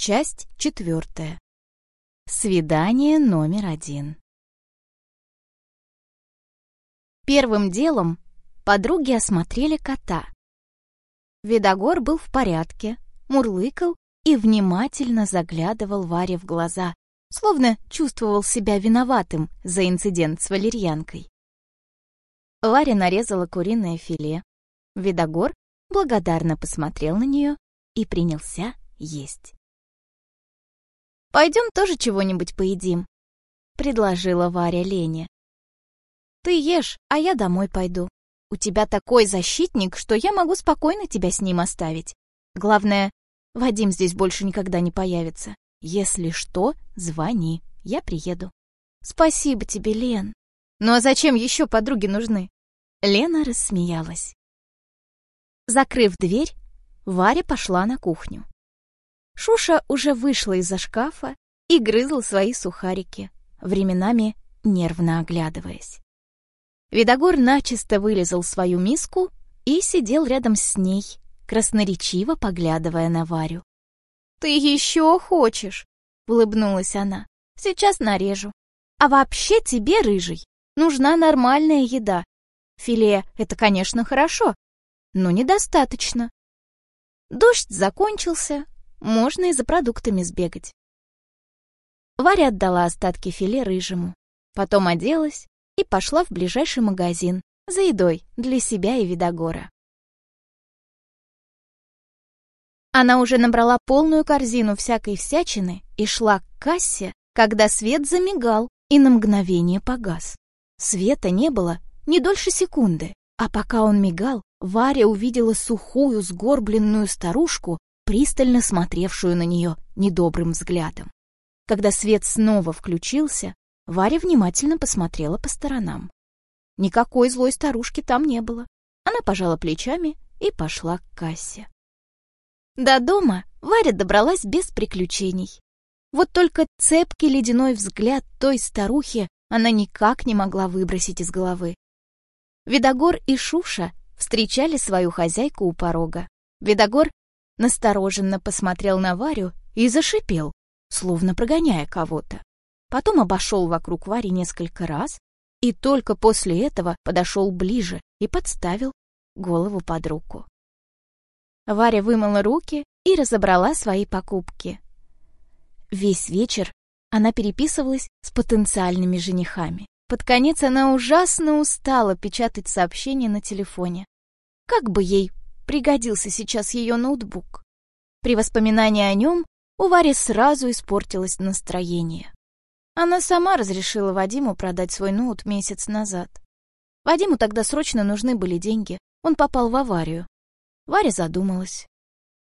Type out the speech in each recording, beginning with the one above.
Часть четвертая. Свидание номер один. Первым делом подруги осмотрели кота. Видогор был в порядке, мурлыкал и внимательно заглядывал Варе в глаза, словно чувствовал себя виноватым за инцидент с валерьянкой. Варя нарезала куриное филе. Видогор благодарно посмотрел на нее и принялся есть. «Пойдем тоже чего-нибудь поедим», — предложила Варя Лене. «Ты ешь, а я домой пойду. У тебя такой защитник, что я могу спокойно тебя с ним оставить. Главное, Вадим здесь больше никогда не появится. Если что, звони, я приеду». «Спасибо тебе, Лен. Ну а зачем еще подруги нужны?» Лена рассмеялась. Закрыв дверь, Варя пошла на кухню. Шуша уже вышла из-за шкафа и грызла свои сухарики, временами нервно оглядываясь. Видогор начисто вылезал свою миску и сидел рядом с ней, красноречиво поглядывая на Варю. «Ты еще хочешь?» — улыбнулась она. «Сейчас нарежу. А вообще тебе, рыжий, нужна нормальная еда. Филе — это, конечно, хорошо, но недостаточно. Дождь закончился, можно и за продуктами сбегать. Варя отдала остатки филе рыжему, потом оделась и пошла в ближайший магазин за едой для себя и Видогора. Она уже набрала полную корзину всякой всячины и шла к кассе, когда свет замигал и на мгновение погас. Света не было не дольше секунды, а пока он мигал, Варя увидела сухую, сгорбленную старушку, пристально смотревшую на нее недобрым взглядом. Когда свет снова включился, Варя внимательно посмотрела по сторонам. Никакой злой старушки там не было. Она пожала плечами и пошла к кассе. До дома Варя добралась без приключений. Вот только цепкий ледяной взгляд той старухи она никак не могла выбросить из головы. Видогор и Шуша встречали свою хозяйку у порога. Видогор настороженно посмотрел на Варю и зашипел, словно прогоняя кого-то. Потом обошел вокруг Вари несколько раз и только после этого подошел ближе и подставил голову под руку. Варя вымыла руки и разобрала свои покупки. Весь вечер она переписывалась с потенциальными женихами. Под конец она ужасно устала печатать сообщения на телефоне. Как бы ей пригодился сейчас ее ноутбук? При воспоминании о нем у Вари сразу испортилось настроение. Она сама разрешила Вадиму продать свой ноут месяц назад. Вадиму тогда срочно нужны были деньги. Он попал в аварию. Варя задумалась.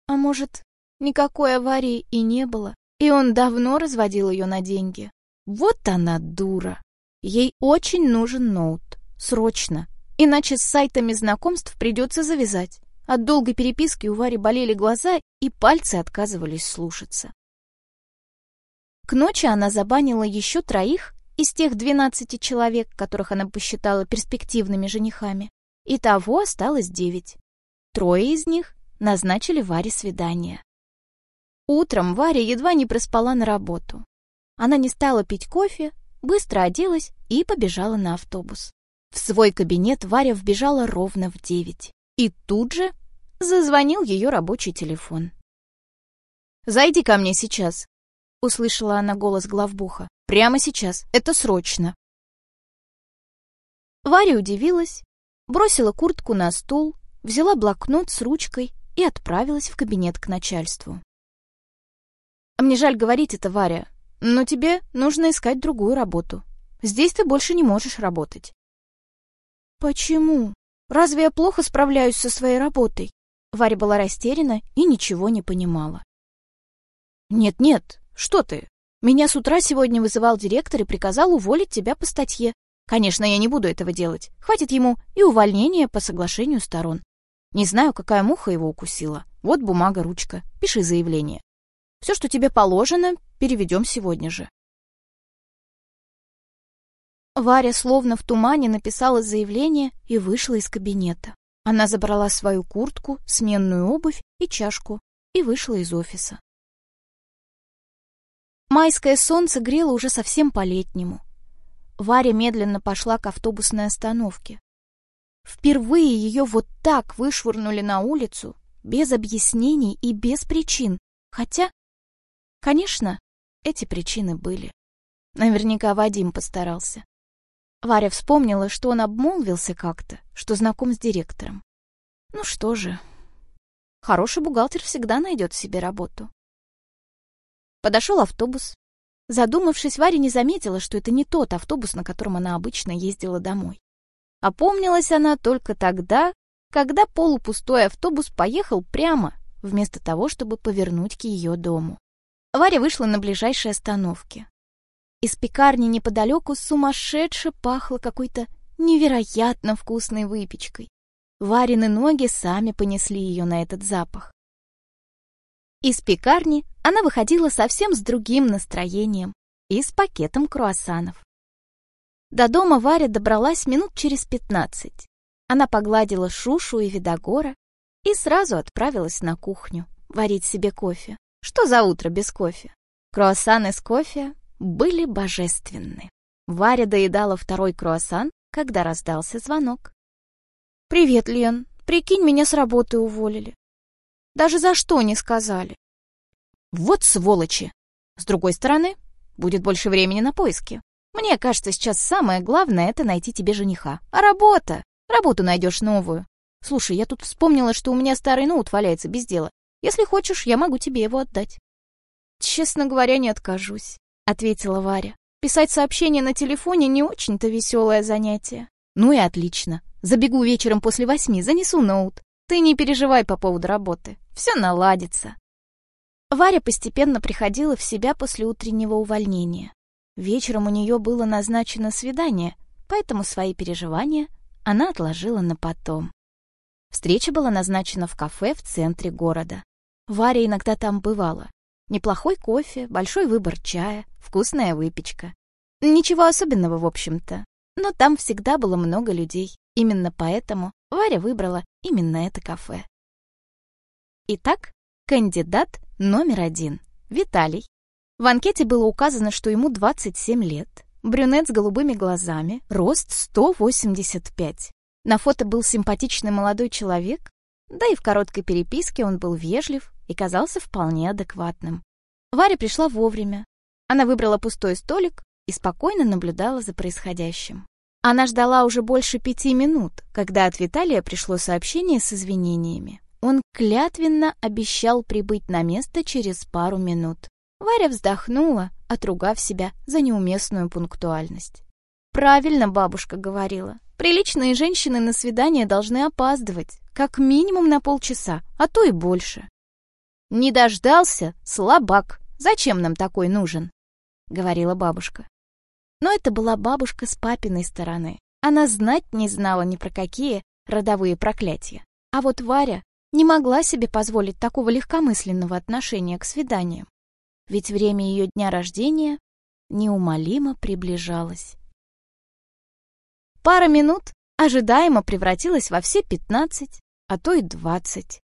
А может, никакой аварии и не было, и он давно разводил ее на деньги? Вот она дура! Ей очень нужен ноут. Срочно. Иначе с сайтами знакомств придется завязать. От долгой переписки у Вари болели глаза, и пальцы отказывались слушаться. К ночи она забанила еще троих из тех двенадцати человек, которых она посчитала перспективными женихами. Итого осталось девять. Трое из них назначили Варе свидание. Утром Варя едва не проспала на работу. Она не стала пить кофе, быстро оделась и побежала на автобус. В свой кабинет Варя вбежала ровно в девять. И тут же зазвонил ее рабочий телефон. «Зайди ко мне сейчас», — услышала она голос главбуха. «Прямо сейчас. Это срочно». Варя удивилась, бросила куртку на стул, взяла блокнот с ручкой и отправилась в кабинет к начальству. «Мне жаль говорить это, Варя, но тебе нужно искать другую работу. Здесь ты больше не можешь работать. Почему? Разве я плохо справляюсь со своей работой? Варя была растеряна и ничего не понимала. Нет-нет, что ты? Меня с утра сегодня вызывал директор и приказал уволить тебя по статье. Конечно, я не буду этого делать. Хватит ему и увольнения по соглашению сторон. Не знаю, какая муха его укусила. Вот бумага, ручка. Пиши заявление. Все, что тебе положено, переведем сегодня же. Варя словно в тумане написала заявление и вышла из кабинета. Она забрала свою куртку, сменную обувь и чашку и вышла из офиса. Майское солнце грело уже совсем по-летнему. Варя медленно пошла к автобусной остановке. Впервые ее вот так вышвырнули на улицу, без объяснений и без причин. Хотя, конечно, эти причины были. Наверняка Вадим постарался. Варя вспомнила, что он обмолвился как-то, что знаком с директором. Ну что же, хороший бухгалтер всегда найдет себе работу. Подошел автобус. Задумавшись, Варя не заметила, что это не тот автобус, на котором она обычно ездила домой. Опомнилась она только тогда, когда полупустой автобус поехал прямо, вместо того, чтобы повернуть к ее дому. Варя вышла на ближайшей остановке. Из пекарни неподалеку сумасшедше пахло какой-то невероятно вкусной выпечкой. Варины ноги сами понесли ее на этот запах. Из пекарни она выходила совсем с другим настроением и с пакетом круассанов. До дома Варя добралась минут через пятнадцать. Она погладила Шушу и Видогора и сразу отправилась на кухню варить себе кофе. Что за утро без кофе? Круассаны с кофе были божественны. Варя доедала второй круассан, когда раздался звонок. «Привет, Лен. Прикинь, меня с работы уволили. Даже за что не сказали». «Вот сволочи! С другой стороны, будет больше времени на поиски. Мне кажется, сейчас самое главное — это найти тебе жениха. А работа? Работу найдешь новую. Слушай, я тут вспомнила, что у меня старый ноут валяется без дела. Если хочешь, я могу тебе его отдать». «Честно говоря, не откажусь ответила Варя. Писать сообщения на телефоне не очень-то веселое занятие. Ну и отлично. Забегу вечером после восьми, занесу ноут. Ты не переживай по поводу работы. Все наладится. Варя постепенно приходила в себя после утреннего увольнения. Вечером у нее было назначено свидание, поэтому свои переживания она отложила на потом. Встреча была назначена в кафе в центре города. Варя иногда там бывала. Неплохой кофе, большой выбор чая, вкусная выпечка. Ничего особенного, в общем-то. Но там всегда было много людей. Именно поэтому Варя выбрала именно это кафе. Итак, кандидат номер один — Виталий. В анкете было указано, что ему 27 лет, брюнет с голубыми глазами, рост 185. На фото был симпатичный молодой человек, да и в короткой переписке он был вежлив и казался вполне адекватным. Варя пришла вовремя. Она выбрала пустой столик и спокойно наблюдала за происходящим. Она ждала уже больше пяти минут, когда от Виталия пришло сообщение с извинениями. Он клятвенно обещал прибыть на место через пару минут. Варя вздохнула, отругав себя за неуместную пунктуальность. Правильно бабушка говорила. Приличные женщины на свидание должны опаздывать, как минимум на полчаса, а то и больше. «Не дождался? Слабак! Зачем нам такой нужен?» — говорила бабушка. Но это была бабушка с папиной стороны. Она знать не знала ни про какие родовые проклятия. А вот Варя не могла себе позволить такого легкомысленного отношения к свиданиям. Ведь время ее дня рождения неумолимо приближалось. Пара минут ожидаемо превратилась во все пятнадцать, а то и двадцать.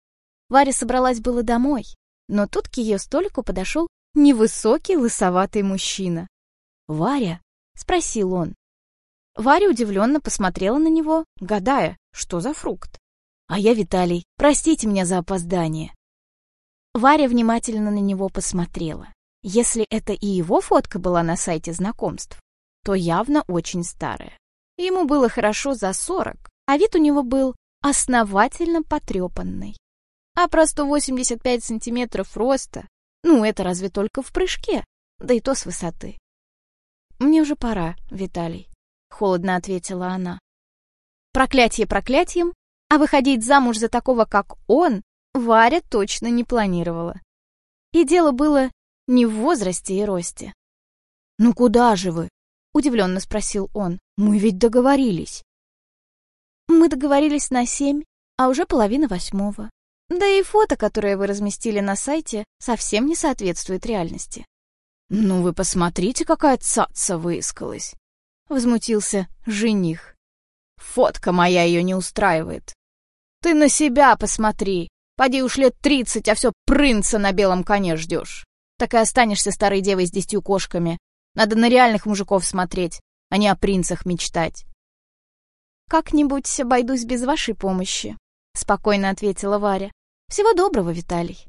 Варя собралась было домой, но тут к ее столику подошел невысокий лысоватый мужчина. «Варя?» — спросил он. Варя удивленно посмотрела на него, гадая, что за фрукт. «А я Виталий. Простите меня за опоздание». Варя внимательно на него посмотрела. Если это и его фотка была на сайте знакомств, то явно очень старая. Ему было хорошо за сорок, а вид у него был основательно потрепанный. А про 185 сантиметров роста, ну, это разве только в прыжке, да и то с высоты. «Мне уже пора, Виталий», — холодно ответила она. Проклятие проклятием, а выходить замуж за такого, как он, Варя точно не планировала. И дело было не в возрасте и росте. «Ну куда же вы?» — удивленно спросил он. «Мы ведь договорились». «Мы договорились на семь, а уже половина восьмого. Да и фото, которое вы разместили на сайте, совсем не соответствует реальности. «Ну вы посмотрите, какая цаца выискалась!» — возмутился жених. «Фотка моя ее не устраивает. Ты на себя посмотри. Поди уж лет тридцать, а все принца на белом коне ждешь. Так и останешься старой девой с десятью кошками. Надо на реальных мужиков смотреть, а не о принцах мечтать. «Как-нибудь обойдусь без вашей помощи», — спокойно ответила Варя. «Всего доброго, Виталий».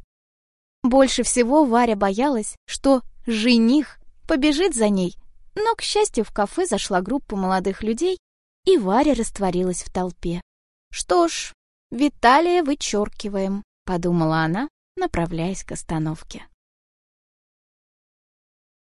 Больше всего Варя боялась, что жених побежит за ней, но, к счастью, в кафе зашла группа молодых людей, и Варя растворилась в толпе. «Что ж, Виталия вычеркиваем», — подумала она, направляясь к остановке.